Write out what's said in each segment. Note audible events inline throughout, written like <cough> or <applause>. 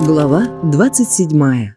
Глава 27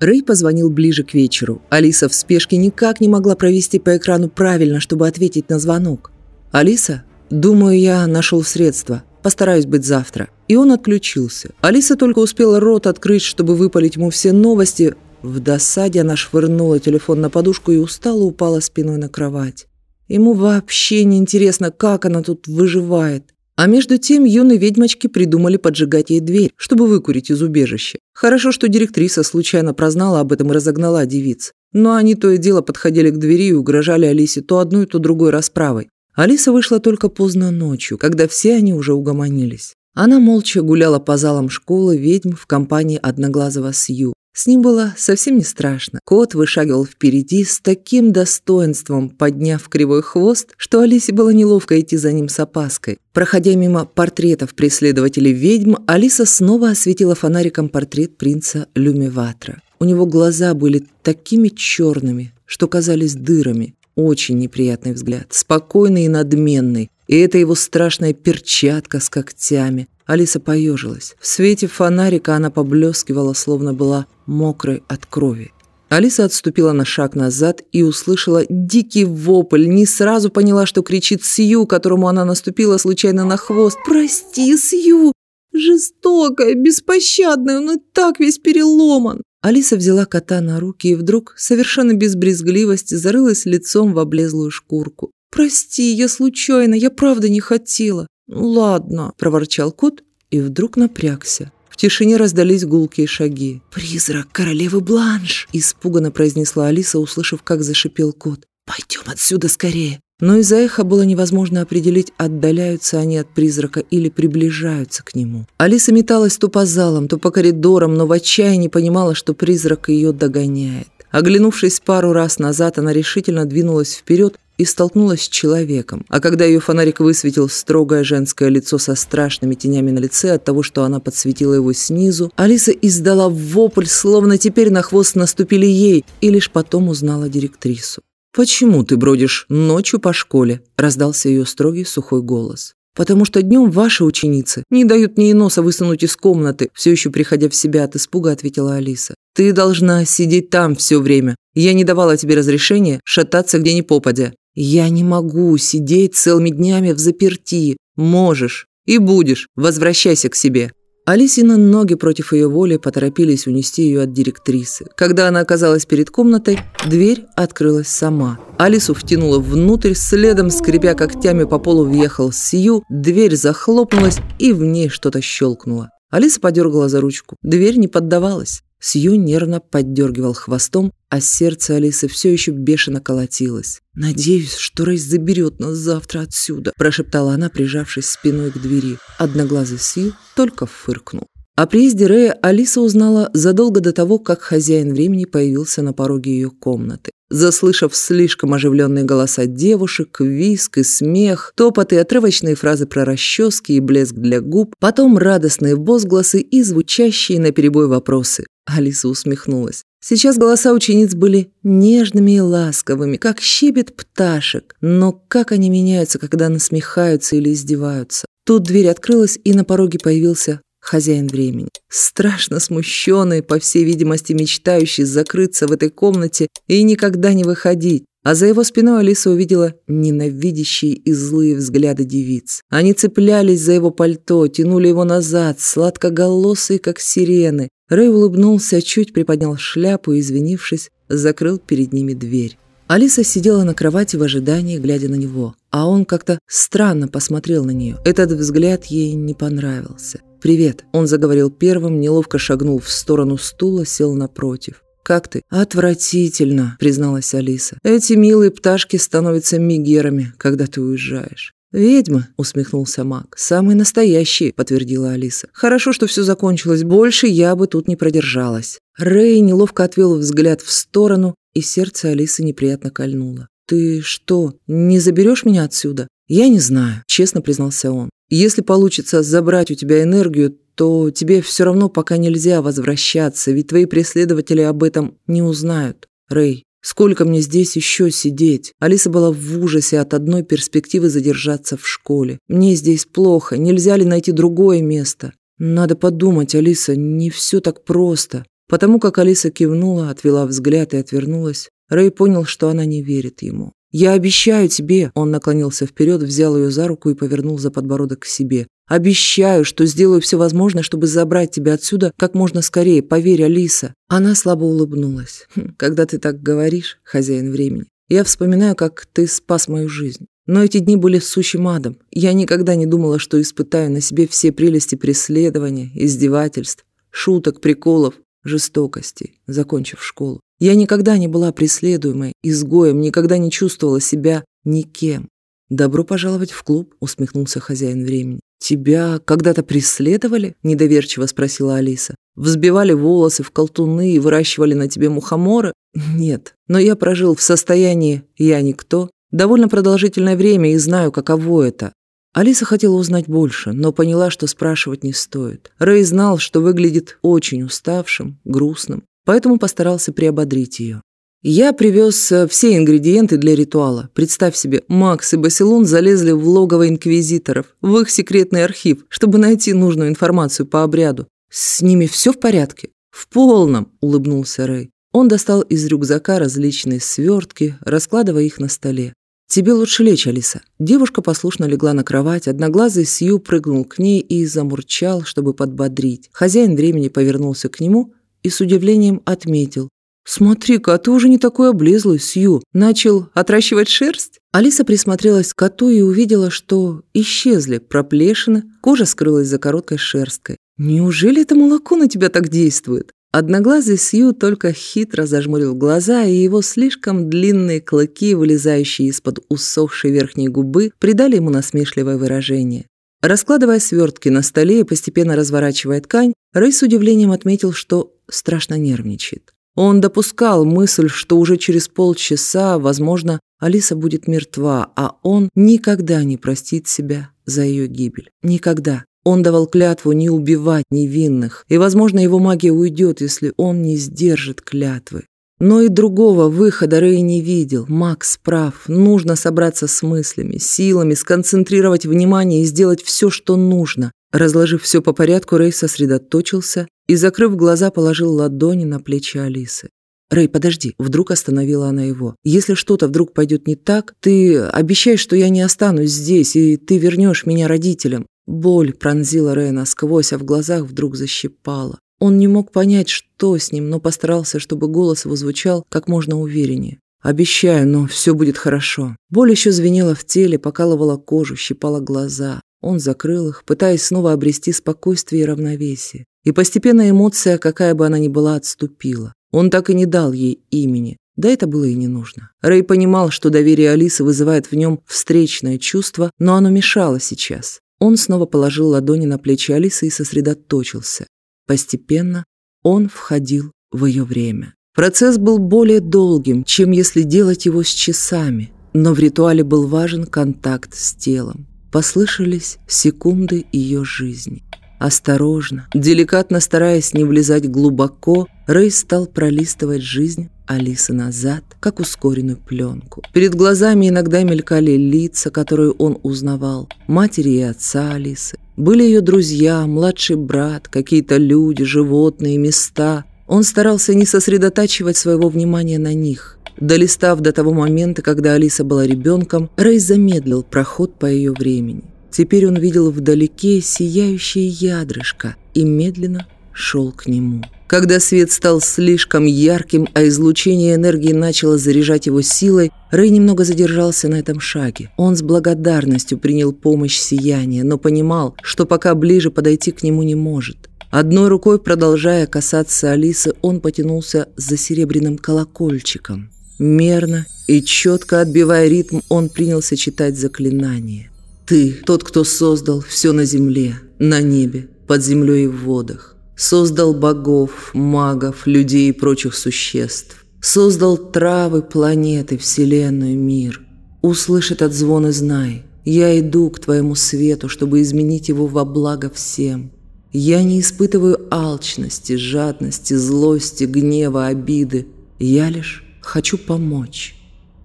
Рэй позвонил ближе к вечеру. Алиса в спешке никак не могла провести по экрану правильно, чтобы ответить на звонок. «Алиса, думаю, я нашел средства. Постараюсь быть завтра». И он отключился. Алиса только успела рот открыть, чтобы выпалить ему все новости. В досаде она швырнула телефон на подушку и устало упала спиной на кровать. Ему вообще не интересно, как она тут выживает. А между тем юные ведьмочки придумали поджигать ей дверь, чтобы выкурить из убежища. Хорошо, что директриса случайно прознала об этом и разогнала девиц. Но они то и дело подходили к двери и угрожали Алисе то одной, то другой расправой. Алиса вышла только поздно ночью, когда все они уже угомонились. Она молча гуляла по залам школы ведьм в компании одноглазого Сью, с ним было совсем не страшно. Кот вышагивал впереди с таким достоинством, подняв кривой хвост, что Алисе было неловко идти за ним с опаской. Проходя мимо портретов преследователей ведьм, Алиса снова осветила фонариком портрет принца Люмиватра. У него глаза были такими черными, что казались дырами. Очень неприятный взгляд, спокойный и надменный. И это его страшная перчатка с когтями. Алиса поежилась. В свете фонарика она поблескивала, словно была мокрой от крови. Алиса отступила на шаг назад и услышала дикий вопль. Не сразу поняла, что кричит Сью, которому она наступила случайно на хвост. «Прости, Сью! Жестокая, беспощадная, он и так весь переломан!» Алиса взяла кота на руки и вдруг, совершенно без брезгливости, зарылась лицом в облезлую шкурку. «Прости, я случайно, я правда не хотела. «Ладно», – проворчал кот и вдруг напрягся. В тишине раздались гулкие шаги. «Призрак королевы Бланш!» – испуганно произнесла Алиса, услышав, как зашипел кот. «Пойдем отсюда скорее!» Но из-за эха было невозможно определить, отдаляются они от призрака или приближаются к нему. Алиса металась то по залам, то по коридорам, но в отчаянии понимала, что призрак ее догоняет. Оглянувшись пару раз назад, она решительно двинулась вперед и столкнулась с человеком. А когда ее фонарик высветил строгое женское лицо со страшными тенями на лице от того, что она подсветила его снизу, Алиса издала вопль, словно теперь на хвост наступили ей, и лишь потом узнала директрису. «Почему ты бродишь ночью по школе?» – раздался ее строгий сухой голос. «Потому что днем ваши ученицы не дают мне и носа высунуть из комнаты», все еще приходя в себя от испуга, ответила Алиса. «Ты должна сидеть там все время. Я не давала тебе разрешения шататься где ни попадя. «Я не могу сидеть целыми днями в заперти. Можешь. И будешь. Возвращайся к себе». Алисина ноги против ее воли поторопились унести ее от директрисы. Когда она оказалась перед комнатой, дверь открылась сама. Алису втянула внутрь, следом, скрипя когтями по полу, въехал Сью, дверь захлопнулась, и в ней что-то щелкнуло. Алиса подергала за ручку. Дверь не поддавалась. Сью нервно поддергивал хвостом, а сердце Алисы все еще бешено колотилось. «Надеюсь, что Рейс заберет нас завтра отсюда», – прошептала она, прижавшись спиной к двери. Одноглазый Сью только фыркнул. О приезде Рэя Алиса узнала задолго до того, как хозяин времени появился на пороге ее комнаты. Заслышав слишком оживленные голоса девушек, виск и смех, топот и отрывочные фразы про расчески и блеск для губ, потом радостные возгласы и звучащие наперебой вопросы. Алиса усмехнулась. Сейчас голоса учениц были нежными и ласковыми, как щебет пташек, но как они меняются, когда насмехаются или издеваются. Тут дверь открылась, и на пороге появился хозяин времени. Страшно смущенный, по всей видимости, мечтающий закрыться в этой комнате и никогда не выходить. А за его спиной Алиса увидела ненавидящие и злые взгляды девиц. Они цеплялись за его пальто, тянули его назад, сладкоголосые, как сирены. Рэй улыбнулся, чуть приподнял шляпу и, извинившись, закрыл перед ними дверь. Алиса сидела на кровати в ожидании, глядя на него, а он как-то странно посмотрел на нее. Этот взгляд ей не понравился. «Привет», – он заговорил первым, неловко шагнул в сторону стула, сел напротив. «Как ты?» «Отвратительно», – призналась Алиса. «Эти милые пташки становятся мигерами, когда ты уезжаешь». «Ведьмы», – усмехнулся маг. «Самые настоящие», – подтвердила Алиса. «Хорошо, что все закончилось. Больше я бы тут не продержалась». Рэй неловко отвел взгляд в сторону, и сердце Алисы неприятно кольнуло. «Ты что, не заберешь меня отсюда?» «Я не знаю», – честно признался он. «Если получится забрать у тебя энергию, то тебе все равно пока нельзя возвращаться, ведь твои преследователи об этом не узнают. Рэй, сколько мне здесь еще сидеть? Алиса была в ужасе от одной перспективы задержаться в школе. Мне здесь плохо, нельзя ли найти другое место? «Надо подумать, Алиса, не все так просто». Потому как Алиса кивнула, отвела взгляд и отвернулась, Рэй понял, что она не верит ему. «Я обещаю тебе!» Он наклонился вперед, взял ее за руку и повернул за подбородок к себе. «Обещаю, что сделаю все возможное, чтобы забрать тебя отсюда как можно скорее. Поверь, Алиса!» Она слабо улыбнулась. «Хм, «Когда ты так говоришь, хозяин времени, я вспоминаю, как ты спас мою жизнь. Но эти дни были сущим адом. Я никогда не думала, что испытаю на себе все прелести преследования, издевательств, шуток, приколов, жестокости, закончив школу. Я никогда не была преследуемой, изгоем, никогда не чувствовала себя никем. «Добро пожаловать в клуб», — усмехнулся хозяин времени. «Тебя когда-то преследовали?» — недоверчиво спросила Алиса. «Взбивали волосы в колтуны и выращивали на тебе мухоморы?» <laughs> «Нет, но я прожил в состоянии «я никто» довольно продолжительное время и знаю, каково это. Алиса хотела узнать больше, но поняла, что спрашивать не стоит. Рэй знал, что выглядит очень уставшим, грустным, поэтому постарался приободрить ее. Я привез э, все ингредиенты для ритуала. Представь себе, Макс и Басилон залезли в логово инквизиторов, в их секретный архив, чтобы найти нужную информацию по обряду. С ними все в порядке? В полном, улыбнулся Рэй. Он достал из рюкзака различные свертки, раскладывая их на столе. «Тебе лучше лечь, Алиса». Девушка послушно легла на кровать, одноглазый Сью прыгнул к ней и замурчал, чтобы подбодрить. Хозяин времени повернулся к нему и с удивлением отметил. «Смотри-ка, ты уже не такой облезлый, Сью. Начал отращивать шерсть?» Алиса присмотрелась к коту и увидела, что исчезли проплешины, кожа скрылась за короткой шерсткой. «Неужели это молоко на тебя так действует?» Одноглазый Сью только хитро зажмурил глаза, и его слишком длинные клыки, вылезающие из-под усохшей верхней губы, придали ему насмешливое выражение. Раскладывая свертки на столе и постепенно разворачивая ткань, Рэй с удивлением отметил, что страшно нервничает. Он допускал мысль, что уже через полчаса, возможно, Алиса будет мертва, а он никогда не простит себя за ее гибель. Никогда. Он давал клятву не убивать невинных, и, возможно, его магия уйдет, если он не сдержит клятвы. Но и другого выхода Рэй не видел. Макс прав. Нужно собраться с мыслями, силами, сконцентрировать внимание и сделать все, что нужно. Разложив все по порядку, Рэй сосредоточился и, закрыв глаза, положил ладони на плечи Алисы. «Рэй, подожди!» Вдруг остановила она его. «Если что-то вдруг пойдет не так, ты обещаешь, что я не останусь здесь, и ты вернешь меня родителям». Боль пронзила Рэя насквозь, а в глазах вдруг защипала. Он не мог понять, что с ним, но постарался, чтобы голос его звучал как можно увереннее. «Обещаю, но все будет хорошо». Боль еще звенела в теле, покалывала кожу, щипала глаза. Он закрыл их, пытаясь снова обрести спокойствие и равновесие. И постепенно эмоция, какая бы она ни была, отступила. Он так и не дал ей имени. Да это было и не нужно. Рэй понимал, что доверие Алисы вызывает в нем встречное чувство, но оно мешало сейчас. Он снова положил ладони на плечи Алисы и сосредоточился. Постепенно он входил в ее время. Процесс был более долгим, чем если делать его с часами, но в ритуале был важен контакт с телом. Послышались секунды ее жизни. Осторожно, деликатно стараясь не влезать глубоко, Рэй стал пролистывать жизнь Алисы назад, как ускоренную пленку. Перед глазами иногда мелькали лица, которые он узнавал, матери и отца Алисы. Были ее друзья, младший брат, какие-то люди, животные, места. Он старался не сосредотачивать своего внимания на них. Долистав до того момента, когда Алиса была ребенком, Рэй замедлил проход по ее времени. Теперь он видел вдалеке сияющее ядрышко и медленно шел к нему. Когда свет стал слишком ярким, а излучение энергии начало заряжать его силой, Рэй немного задержался на этом шаге. Он с благодарностью принял помощь сияния, но понимал, что пока ближе подойти к нему не может. Одной рукой, продолжая касаться Алисы, он потянулся за серебряным колокольчиком. Мерно и четко отбивая ритм, он принялся читать заклинание. Ты, тот, кто создал все на земле, на небе, под землей и в водах. Создал богов, магов, людей и прочих существ. Создал травы, планеты, вселенную, мир. Услышь этот звон и знай. Я иду к твоему свету, чтобы изменить его во благо всем. Я не испытываю алчности, жадности, злости, гнева, обиды. Я лишь хочу помочь.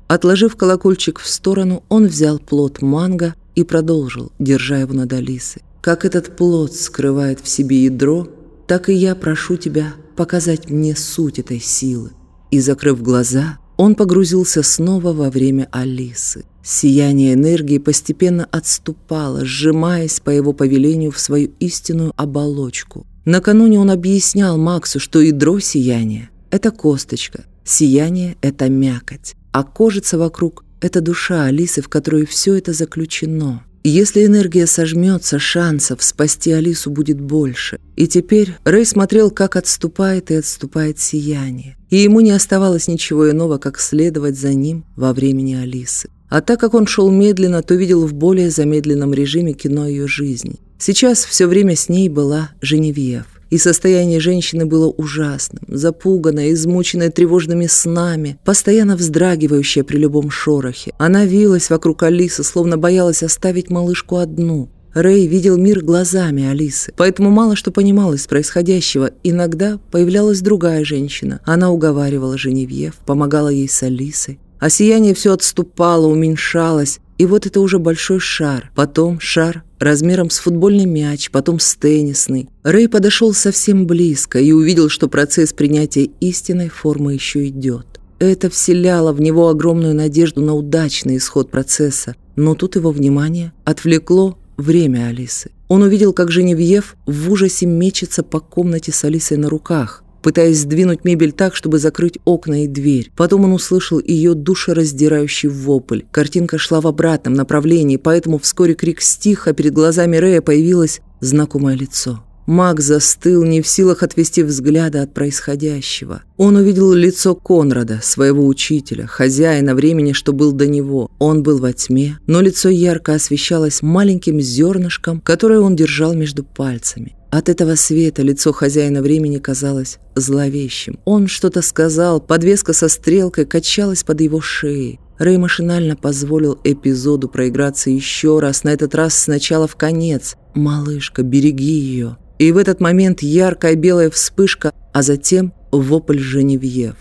Отложив колокольчик в сторону, он взял плод манго и продолжил, держа его над Алисой. Как этот плод скрывает в себе ядро, так и я прошу тебя показать мне суть этой силы. И, закрыв глаза, он погрузился снова во время Алисы. Сияние энергии постепенно отступало, сжимаясь по его повелению в свою истинную оболочку. Накануне он объяснял Максу, что ядро сияния – это косточка, сияние – это мякоть, а кожица вокруг – это душа Алисы, в которой все это заключено. Если энергия сожмется, шансов спасти Алису будет больше. И теперь Рэй смотрел, как отступает и отступает сияние. И ему не оставалось ничего иного, как следовать за ним во времени Алисы. А так как он шел медленно, то видел в более замедленном режиме кино ее жизни. Сейчас все время с ней была Женевьев. И состояние женщины было ужасным, запуганная, измученная тревожными снами, постоянно вздрагивающая при любом шорохе. Она вилась вокруг Алисы, словно боялась оставить малышку одну. Рэй видел мир глазами Алисы, поэтому мало что понимал из происходящего. Иногда появлялась другая женщина. Она уговаривала Женевьев, помогала ей с Алисой. А сияние все отступало, уменьшалось, и вот это уже большой шар, потом шар размером с футбольный мяч, потом с теннисный. Рэй подошел совсем близко и увидел, что процесс принятия истинной формы еще идет. Это вселяло в него огромную надежду на удачный исход процесса, но тут его внимание отвлекло время Алисы. Он увидел, как Женевьев в ужасе мечется по комнате с Алисой на руках пытаясь сдвинуть мебель так, чтобы закрыть окна и дверь. Потом он услышал ее душераздирающий вопль. Картинка шла в обратном направлении, поэтому вскоре крик стих, а перед глазами Рея появилось знакомое лицо. Маг застыл, не в силах отвести взгляда от происходящего. Он увидел лицо Конрада, своего учителя, хозяина времени, что был до него. Он был во тьме, но лицо ярко освещалось маленьким зернышком, которое он держал между пальцами. От этого света лицо хозяина времени казалось зловещим. Он что-то сказал, подвеска со стрелкой качалась под его шеей. Рэй машинально позволил эпизоду проиграться еще раз, на этот раз сначала в конец. «Малышка, береги ее!» И в этот момент яркая белая вспышка, а затем вопль Женевьев.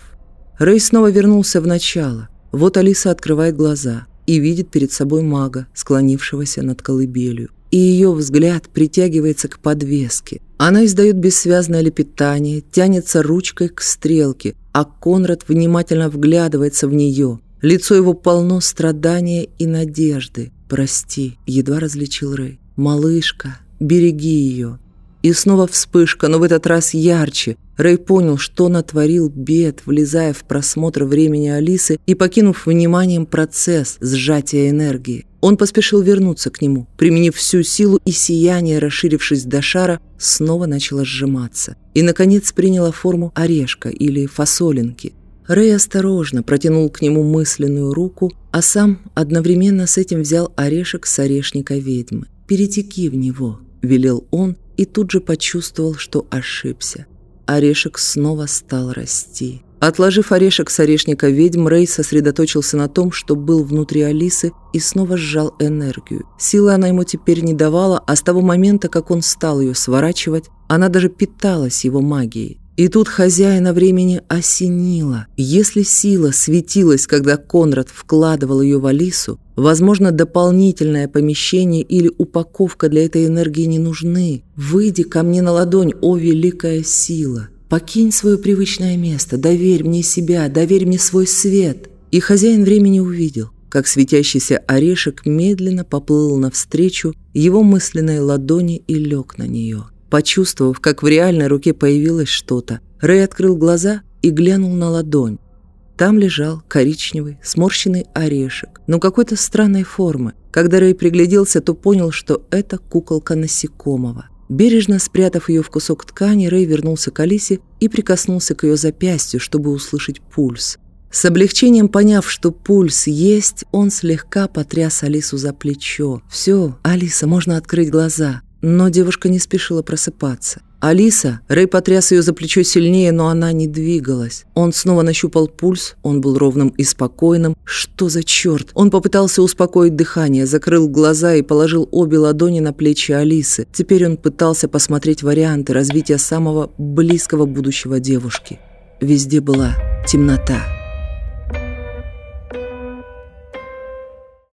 Рэй снова вернулся в начало. Вот Алиса открывает глаза и видит перед собой мага, склонившегося над колыбелью и ее взгляд притягивается к подвеске. Она издает бессвязное лепетание, тянется ручкой к стрелке, а Конрад внимательно вглядывается в нее. Лицо его полно страдания и надежды. «Прости», — едва различил Рэй. «Малышка, береги ее». И снова вспышка, но в этот раз ярче. Рэй понял, что натворил бед, влезая в просмотр времени Алисы и покинув вниманием процесс сжатия энергии. Он поспешил вернуться к нему. Применив всю силу и сияние, расширившись до шара, снова начало сжиматься. И, наконец, приняло форму орешка или фасолинки. Рэй осторожно протянул к нему мысленную руку, а сам одновременно с этим взял орешек с орешника ведьмы. «Перетеки в него», — велел он, и тут же почувствовал, что ошибся. Орешек снова стал расти. Отложив орешек с орешника ведьм, Рэй сосредоточился на том, что был внутри Алисы, и снова сжал энергию. Силы она ему теперь не давала, а с того момента, как он стал ее сворачивать, она даже питалась его магией. И тут хозяина времени осенило. Если сила светилась, когда Конрад вкладывал ее в Алису, возможно, дополнительное помещение или упаковка для этой энергии не нужны. «Выйди ко мне на ладонь, о великая сила!» Покинь свое привычное место, доверь мне себя, доверь мне свой свет. И хозяин времени увидел, как светящийся орешек медленно поплыл навстречу его мысленной ладони и лег на нее. Почувствовав, как в реальной руке появилось что-то, Рэй открыл глаза и глянул на ладонь. Там лежал коричневый, сморщенный орешек, но какой-то странной формы. Когда Рэй пригляделся, то понял, что это куколка насекомого. Бережно спрятав ее в кусок ткани, Рэй вернулся к Алисе и прикоснулся к ее запястью, чтобы услышать пульс. С облегчением поняв, что пульс есть, он слегка потряс Алису за плечо. «Все, Алиса, можно открыть глаза». Но девушка не спешила просыпаться. Алиса, Рэй потряс ее за плечо сильнее, но она не двигалась. Он снова нащупал пульс, он был ровным и спокойным. Что за черт? Он попытался успокоить дыхание, закрыл глаза и положил обе ладони на плечи Алисы. Теперь он пытался посмотреть варианты развития самого близкого будущего девушки. Везде была темнота.